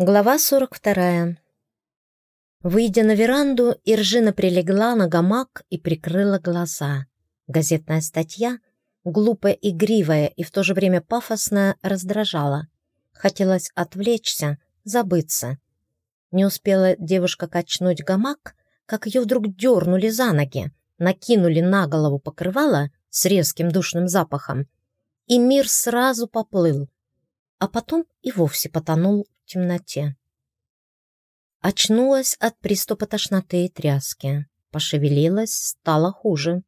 Глава 42. Выйдя на веранду, Иржина прилегла на гамак и прикрыла глаза. Газетная статья, глупая, игривая и в то же время пафосная, раздражала. Хотелось отвлечься, забыться. Не успела девушка качнуть гамак, как ее вдруг дернули за ноги, накинули на голову покрывало с резким душным запахом, и мир сразу поплыл, а потом и вовсе потонул темноте. Очнулась от приступа тошноты и тряски. Пошевелилась, стало хуже.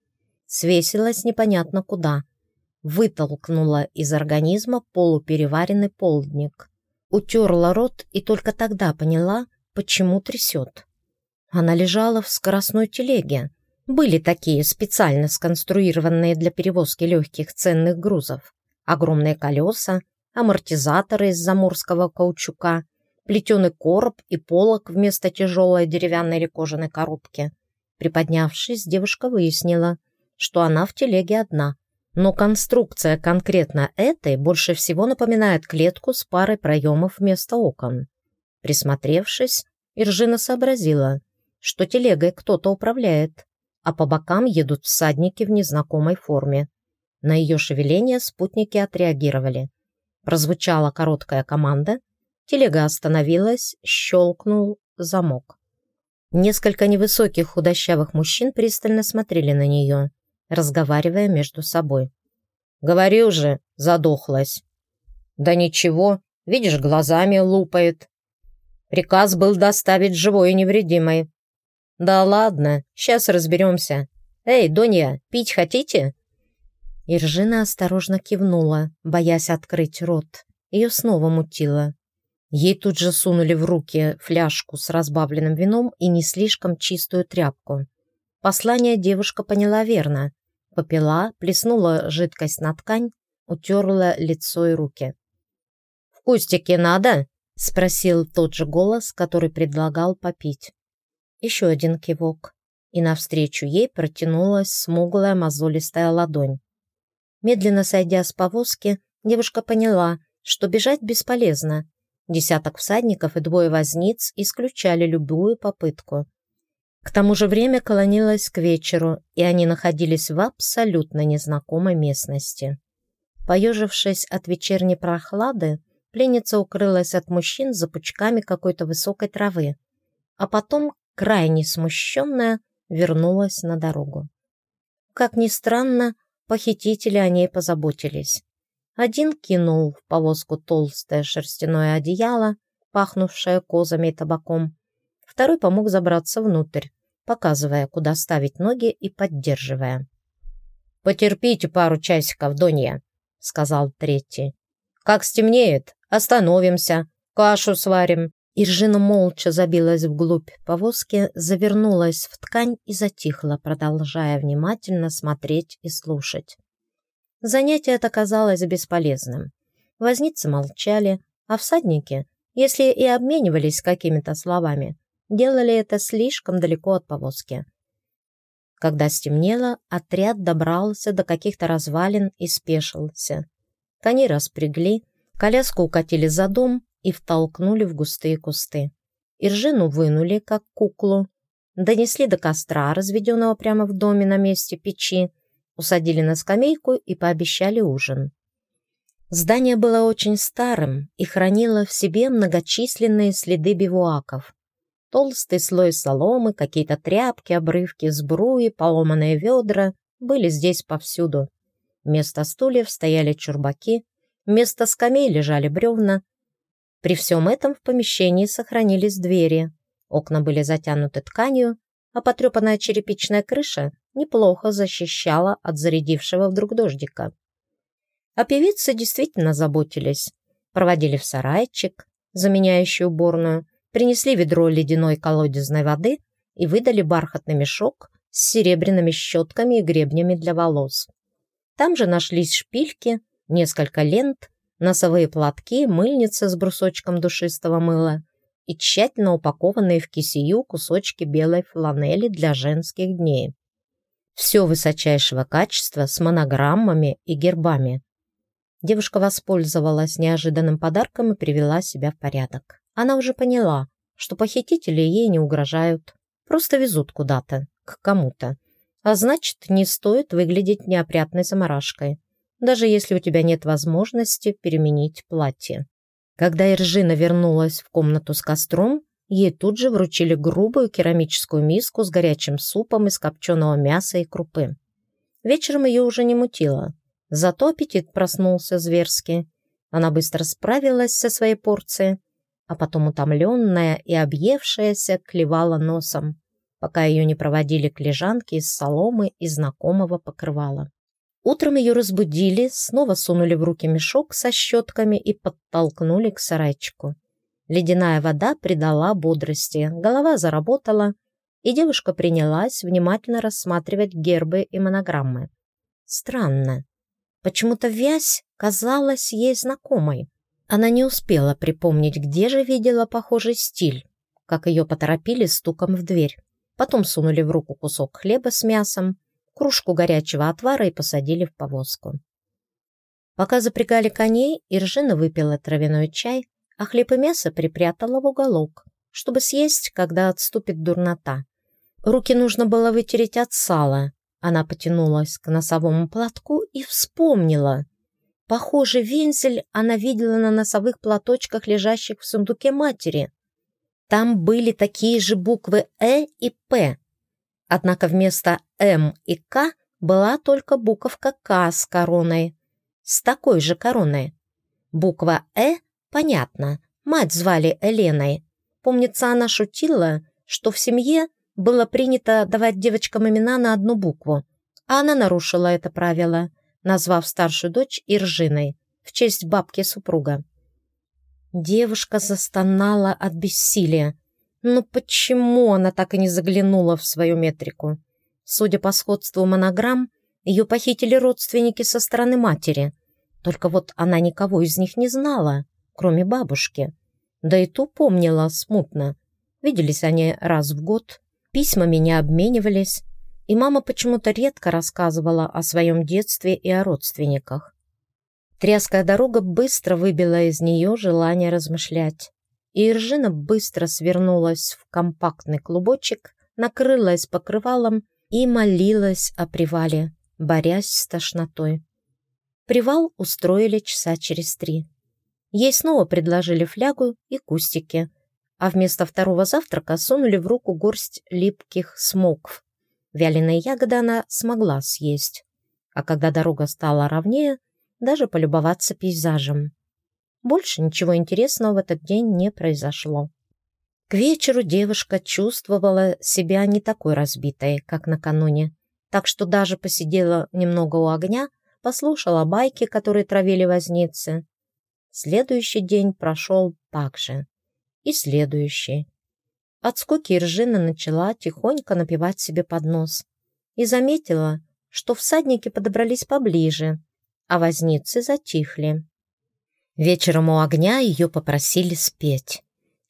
Свесилась непонятно куда. Вытолкнула из организма полупереваренный полдник. Утерла рот и только тогда поняла, почему трясет. Она лежала в скоростной телеге. Были такие специально сконструированные для перевозки легких ценных грузов. Огромные колеса, амортизаторы из заморского каучука, плетеный короб и полок вместо тяжелой деревянной или кожаной коробки. Приподнявшись, девушка выяснила, что она в телеге одна. Но конструкция конкретно этой больше всего напоминает клетку с парой проемов вместо окон. Присмотревшись, Иржина сообразила, что телегой кто-то управляет, а по бокам едут всадники в незнакомой форме. На ее шевеление спутники отреагировали – Прозвучала короткая команда, телега остановилась, щелкнул замок. Несколько невысоких худощавых мужчин пристально смотрели на нее, разговаривая между собой. «Говорю же, задохлась». «Да ничего, видишь, глазами лупает». Приказ был доставить живой и невредимой. «Да ладно, сейчас разберемся. Эй, Донья, пить хотите?» Иржина осторожно кивнула, боясь открыть рот. Ее снова мутило. Ей тут же сунули в руки фляжку с разбавленным вином и не слишком чистую тряпку. Послание девушка поняла верно. Попила, плеснула жидкость на ткань, утерла лицо и руки. «В кустике надо?» — спросил тот же голос, который предлагал попить. Еще один кивок, и навстречу ей протянулась смуглая мозолистая ладонь. Медленно сойдя с повозки, девушка поняла, что бежать бесполезно. Десяток всадников и двое возниц исключали любую попытку. К тому же время клонилось к вечеру, и они находились в абсолютно незнакомой местности. Поежившись от вечерней прохлады, пленница укрылась от мужчин за пучками какой-то высокой травы, а потом, крайне смущенная, вернулась на дорогу. Как ни странно, Похитители о ней позаботились. Один кинул в повозку толстое шерстяное одеяло, пахнувшее козами и табаком. Второй помог забраться внутрь, показывая, куда ставить ноги и поддерживая. «Потерпите пару часиков, Донья», — сказал третий. «Как стемнеет, остановимся, кашу сварим». Иржина молча забилась вглубь повозки, завернулась в ткань и затихла, продолжая внимательно смотреть и слушать. Занятие это казалось бесполезным. Возницы молчали, а всадники, если и обменивались какими-то словами, делали это слишком далеко от повозки. Когда стемнело, отряд добрался до каких-то развалин и спешился. Коней распрягли, коляску укатили за дом, и втолкнули в густые кусты. Иржину вынули, как куклу, донесли до костра, разведенного прямо в доме на месте печи, усадили на скамейку и пообещали ужин. Здание было очень старым и хранило в себе многочисленные следы бивуаков. Толстый слой соломы, какие-то тряпки, обрывки сбруи, поломанные ведра были здесь повсюду. Вместо стульев стояли чурбаки, вместо скамей лежали бревна, при всем этом в помещении сохранились двери. Окна были затянуты тканью, а потрепанная черепичная крыша неплохо защищала от зарядившего вдруг дождика. О певице действительно заботились. Проводили в сарайчик, заменяющий уборную, принесли ведро ледяной колодезной воды и выдали бархатный мешок с серебряными щетками и гребнями для волос. Там же нашлись шпильки, несколько лент носовые платки, мыльница с брусочком душистого мыла и тщательно упакованные в кисию кусочки белой фланели для женских дней. Все высочайшего качества с монограммами и гербами. Девушка воспользовалась неожиданным подарком и привела себя в порядок. Она уже поняла, что похитители ей не угрожают, просто везут куда-то, к кому-то. А значит, не стоит выглядеть неопрятной заморашкой, даже если у тебя нет возможности переменить платье. Когда Иржина вернулась в комнату с костром, ей тут же вручили грубую керамическую миску с горячим супом из копченого мяса и крупы. Вечером ее уже не мутило, зато аппетит проснулся зверски. Она быстро справилась со своей порцией, а потом утомленная и объевшаяся клевала носом, пока ее не проводили к лежанке из соломы и знакомого покрывала. Утром ее разбудили, снова сунули в руки мешок со щетками и подтолкнули к сарайчику. Ледяная вода придала бодрости, голова заработала, и девушка принялась внимательно рассматривать гербы и монограммы. Странно. Почему-то вязь казалась ей знакомой. Она не успела припомнить, где же видела похожий стиль, как ее поторопили стуком в дверь. Потом сунули в руку кусок хлеба с мясом, кружку горячего отвара и посадили в повозку. Пока запрягали коней, Иржина выпила травяной чай, а хлеб и мясо припрятала в уголок, чтобы съесть, когда отступит дурнота. Руки нужно было вытереть от сала. Она потянулась к носовому платку и вспомнила. Похожий вензель она видела на носовых платочках, лежащих в сундуке матери. Там были такие же буквы «Э» и «П», Однако вместо «М» и «К» была только буковка «К» с короной. С такой же короной. Буква «Э» понятно. Мать звали Еленой. Помнится, она шутила, что в семье было принято давать девочкам имена на одну букву, а она нарушила это правило, назвав старшую дочь Иржиной в честь бабки супруга. Девушка застонала от бессилия. Но почему она так и не заглянула в свою метрику? Судя по сходству монограмм, ее похитили родственники со стороны матери. Только вот она никого из них не знала, кроме бабушки. Да и ту помнила смутно. Виделись они раз в год, письмами не обменивались, и мама почему-то редко рассказывала о своем детстве и о родственниках. Тряская дорога быстро выбила из нее желание размышлять и Иржина быстро свернулась в компактный клубочек, накрылась покрывалом и молилась о привале, борясь с тошнотой. Привал устроили часа через три. Ей снова предложили флягу и кустики, а вместо второго завтрака сунули в руку горсть липких смокв. Вяленые ягоды она смогла съесть, а когда дорога стала ровнее, даже полюбоваться пейзажем. Больше ничего интересного в этот день не произошло. К вечеру девушка чувствовала себя не такой разбитой, как накануне, так что даже посидела немного у огня, послушала байки, которые травили возницы. Следующий день прошел так же. И следующий. От скуки Иржина начала тихонько напивать себе под нос и заметила, что всадники подобрались поближе, а возницы затихли. Вечером у огня ее попросили спеть.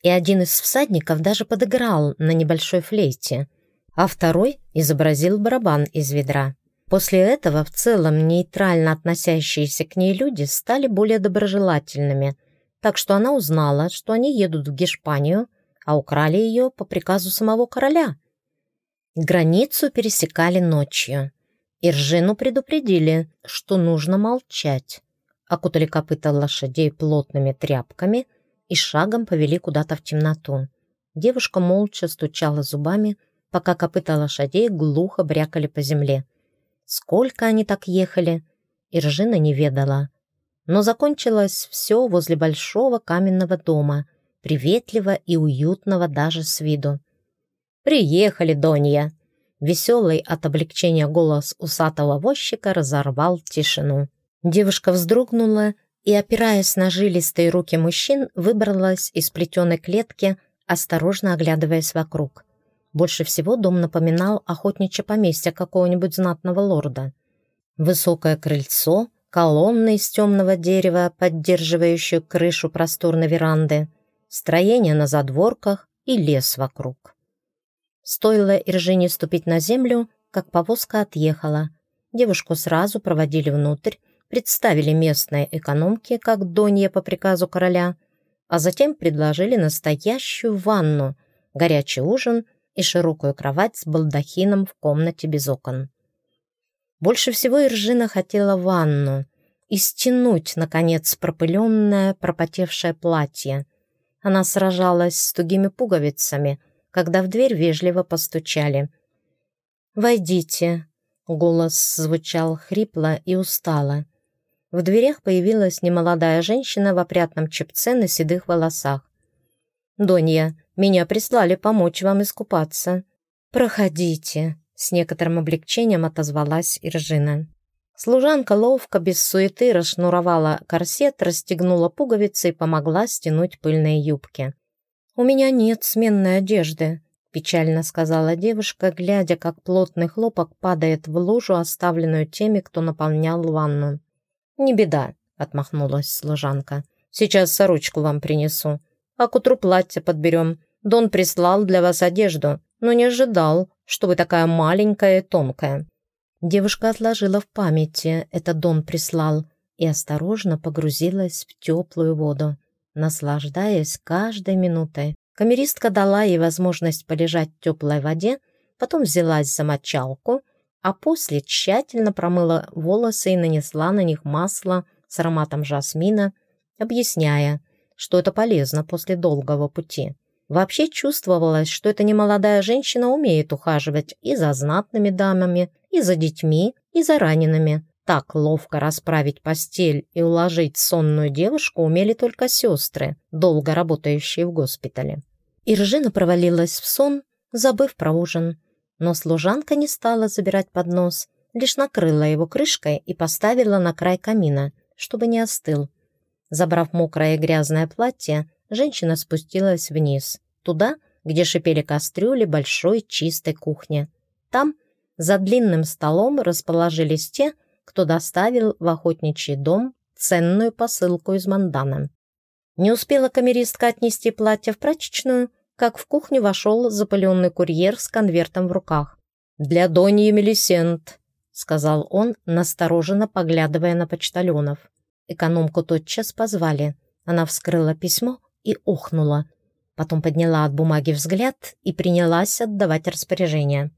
И один из всадников даже подыграл на небольшой флейте, а второй изобразил барабан из ведра. После этого в целом нейтрально относящиеся к ней люди стали более доброжелательными, так что она узнала, что они едут в Гешпанию, а украли ее по приказу самого короля. Границу пересекали ночью. Иржину предупредили, что нужно молчать окутали копыта лошадей плотными тряпками и шагом повели куда-то в темноту. Девушка молча стучала зубами, пока копыта лошадей глухо брякали по земле. Сколько они так ехали, Иржина не ведала. Но закончилось все возле большого каменного дома, приветливо и уютного даже с виду. «Приехали, Донья!» Веселый от облегчения голос усатого возчика разорвал тишину. Девушка вздрогнула и, опираясь на жилистые руки мужчин, выбралась из плетеной клетки, осторожно оглядываясь вокруг. Больше всего дом напоминал охотничье поместье какого-нибудь знатного лорда. Высокое крыльцо, колонны из темного дерева, поддерживающие крышу просторной веранды, строение на задворках и лес вокруг. Стоило Иржине ступить на землю, как повозка отъехала. Девушку сразу проводили внутрь, представили местные экономки как донья по приказу короля, а затем предложили настоящую ванну, горячий ужин и широкую кровать с балдахином в комнате без окон. Больше всего Иржина хотела ванну и стянуть, наконец, пропыленное, пропотевшее платье. Она сражалась с тугими пуговицами, когда в дверь вежливо постучали. «Войдите», — голос звучал хрипло и устало. В дверях появилась немолодая женщина в опрятном чепце на седых волосах. «Донья, меня прислали помочь вам искупаться». «Проходите», — с некоторым облегчением отозвалась Иржина. Служанка ловко, без суеты, расшнуровала корсет, расстегнула пуговицы и помогла стянуть пыльные юбки. «У меня нет сменной одежды», — печально сказала девушка, глядя, как плотный хлопок падает в лужу, оставленную теми, кто наполнял ванну. «Не беда», — отмахнулась служанка. «Сейчас сорочку вам принесу. А к утру платье подберем. Дон прислал для вас одежду, но не ожидал, что вы такая маленькая и тонкая». Девушка отложила в памяти «это Дон прислал» и осторожно погрузилась в теплую воду, наслаждаясь каждой минутой. Камеристка дала ей возможность полежать в теплой воде, потом взялась за мочалку а после тщательно промыла волосы и нанесла на них масло с ароматом жасмина, объясняя, что это полезно после долгого пути. Вообще чувствовалось, что эта немолодая женщина умеет ухаживать и за знатными дамами, и за детьми, и за ранеными. Так ловко расправить постель и уложить сонную девушку умели только сестры, долго работающие в госпитале. Иржина провалилась в сон, забыв про ужин но служанка не стала забирать поднос, лишь накрыла его крышкой и поставила на край камина, чтобы не остыл. Забрав мокрое и грязное платье, женщина спустилась вниз, туда, где шипели кастрюли большой чистой кухни. Там, за длинным столом, расположились те, кто доставил в охотничий дом ценную посылку из Мандана. Не успела камеристка отнести платье в прачечную, как в кухню вошел запыленный курьер с конвертом в руках. «Для Доньи Мелисент», — сказал он, настороженно поглядывая на почтальонов. Экономку тотчас позвали. Она вскрыла письмо и охнула. Потом подняла от бумаги взгляд и принялась отдавать распоряжение.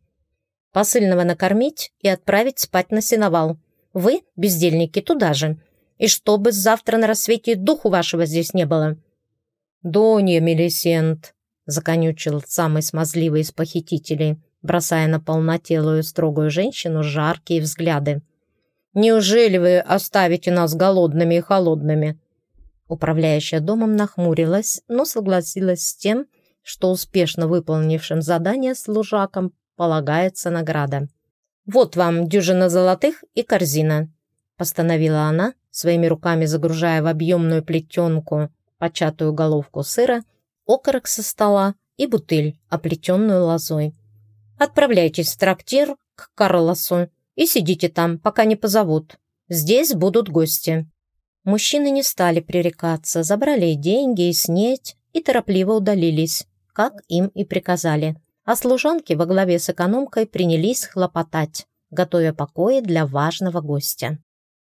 «Посыльного накормить и отправить спать на сеновал. Вы, бездельники, туда же. И чтобы завтра на рассвете духу вашего здесь не было». «Донья Мелисент», законючил самый смазливый из похитителей, бросая на полнотелую строгую женщину жаркие взгляды. «Неужели вы оставите нас голодными и холодными?» Управляющая домом нахмурилась, но согласилась с тем, что успешно выполнившим задание служакам полагается награда. «Вот вам дюжина золотых и корзина», — постановила она, своими руками загружая в объемную плетенку початую головку сыра окорок со стола и бутыль, оплетенную лозой. «Отправляйтесь в трактир к Карлосу и сидите там, пока не позовут. Здесь будут гости». Мужчины не стали пререкаться, забрали деньги, и снеть, и торопливо удалились, как им и приказали. А служанки во главе с экономкой принялись хлопотать, готовя покои для важного гостя.